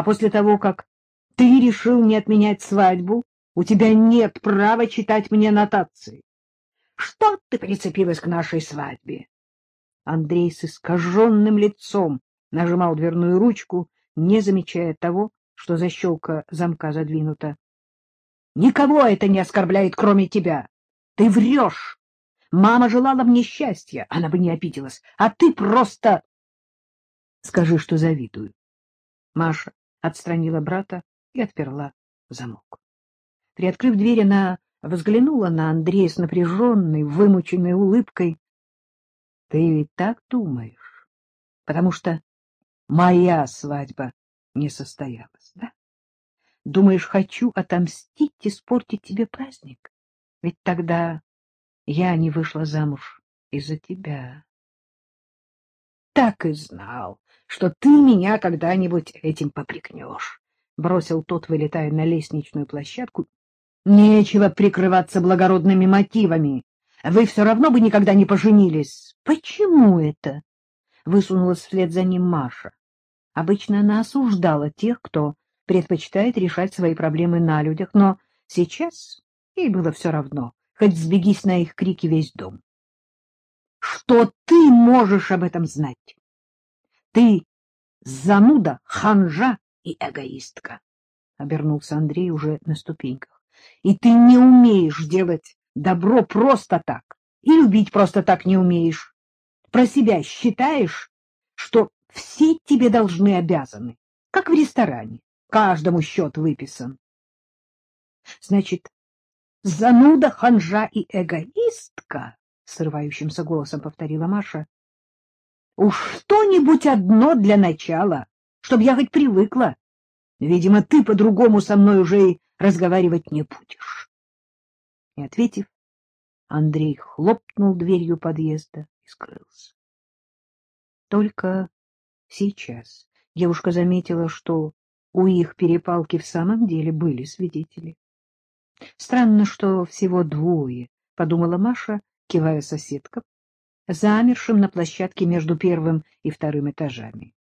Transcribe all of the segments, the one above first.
А после того, как ты решил не отменять свадьбу, у тебя нет права читать мне нотации. Что ты прицепилась к нашей свадьбе? Андрей с искаженным лицом нажимал дверную ручку, не замечая того, что защелка замка задвинута. — Никого это не оскорбляет, кроме тебя. Ты врешь. Мама желала мне счастья, она бы не обиделась, а ты просто... Скажи, что завидую. Маша отстранила брата и отперла замок. Приоткрыв дверь, она взглянула на Андрея с напряженной, вымученной улыбкой. — Ты ведь так думаешь? Потому что моя свадьба не состоялась, да? Думаешь, хочу отомстить, испортить тебе праздник? Ведь тогда я не вышла замуж из-за тебя. Так и знал, что ты меня когда-нибудь этим попрекнешь, — бросил тот, вылетая на лестничную площадку. — Нечего прикрываться благородными мотивами. Вы все равно бы никогда не поженились. — Почему это? — высунулась вслед за ним Маша. Обычно она осуждала тех, кто предпочитает решать свои проблемы на людях, но сейчас ей было все равно, хоть сбегись на их крики весь дом. — Что ты можешь об этом знать? Ты зануда, ханжа и эгоистка, — обернулся Андрей уже на ступеньках. — И ты не умеешь делать добро просто так, и любить просто так не умеешь. Про себя считаешь, что все тебе должны обязаны, как в ресторане, каждому счет выписан. Значит, зануда, ханжа и эгоистка, — срывающимся голосом повторила Маша, Уж что-нибудь одно для начала, чтобы я хоть привыкла. Видимо, ты по-другому со мной уже и разговаривать не будешь. И, ответив, Андрей хлопнул дверью подъезда и скрылся. Только сейчас девушка заметила, что у их перепалки в самом деле были свидетели. Странно, что всего двое, — подумала Маша, кивая соседкам, замершим на площадке между первым и вторым этажами.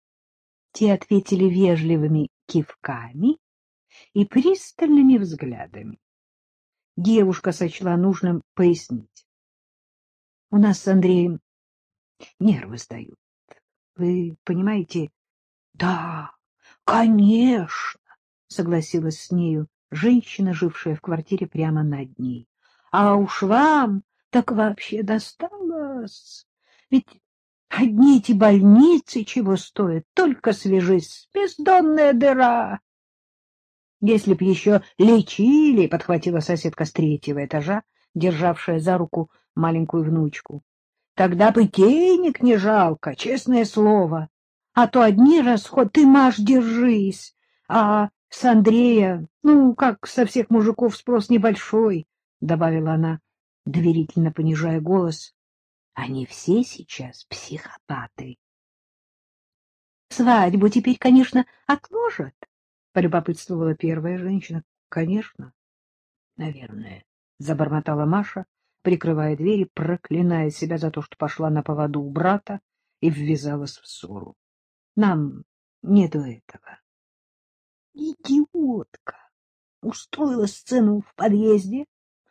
Те ответили вежливыми кивками и пристальными взглядами. Девушка сочла нужным пояснить. — У нас с Андреем нервы сдают. Вы понимаете? — Да, конечно, — согласилась с нею женщина, жившая в квартире прямо над ней. — А уж вам так вообще досталось. Ведь одни эти больницы чего стоят, только свяжись, бездонная дыра. Если б еще лечили, — подхватила соседка с третьего этажа, державшая за руку маленькую внучку, — тогда бы денег не жалко, честное слово. А то одни расход, ты, Маш, держись, а с Андрея, ну, как со всех мужиков спрос небольшой, — добавила она, доверительно понижая голос. Они все сейчас психопаты. — Свадьбу теперь, конечно, отложат, — полюбопытствовала первая женщина. — Конечно. — Наверное, — забормотала Маша, прикрывая дверь и проклиная себя за то, что пошла на поводу у брата и ввязалась в ссору. Нам не до этого. Идиотка! Устроила сцену в подъезде?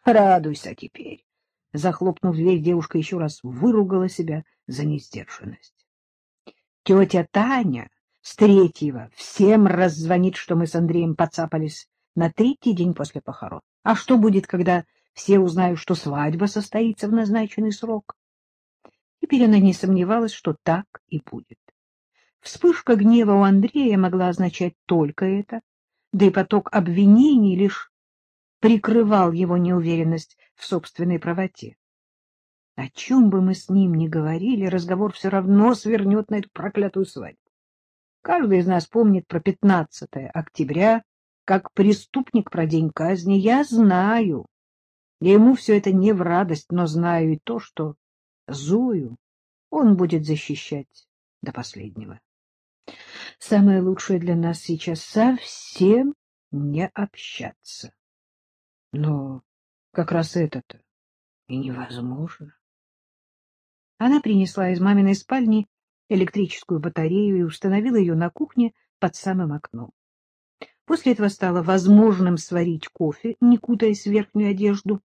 Радуйся теперь. Захлопнув дверь, девушка еще раз выругала себя за несдержанность. Тетя Таня с третьего всем раззвонит, что мы с Андреем подцапались на третий день после похорон. А что будет, когда все узнают, что свадьба состоится в назначенный срок? Теперь она не сомневалась, что так и будет. Вспышка гнева у Андрея могла означать только это, да и поток обвинений лишь прикрывал его неуверенность в собственной правоте. О чем бы мы с ним ни говорили, разговор все равно свернет на эту проклятую свадьбу. Каждый из нас помнит про 15 октября, как преступник про день казни. Я знаю, и ему все это не в радость, но знаю и то, что Зою он будет защищать до последнего. Самое лучшее для нас сейчас совсем не общаться. Но как раз это-то и невозможно. Она принесла из маминой спальни электрическую батарею и установила ее на кухне под самым окном. После этого стало возможным сварить кофе, не кутаясь в верхнюю одежду.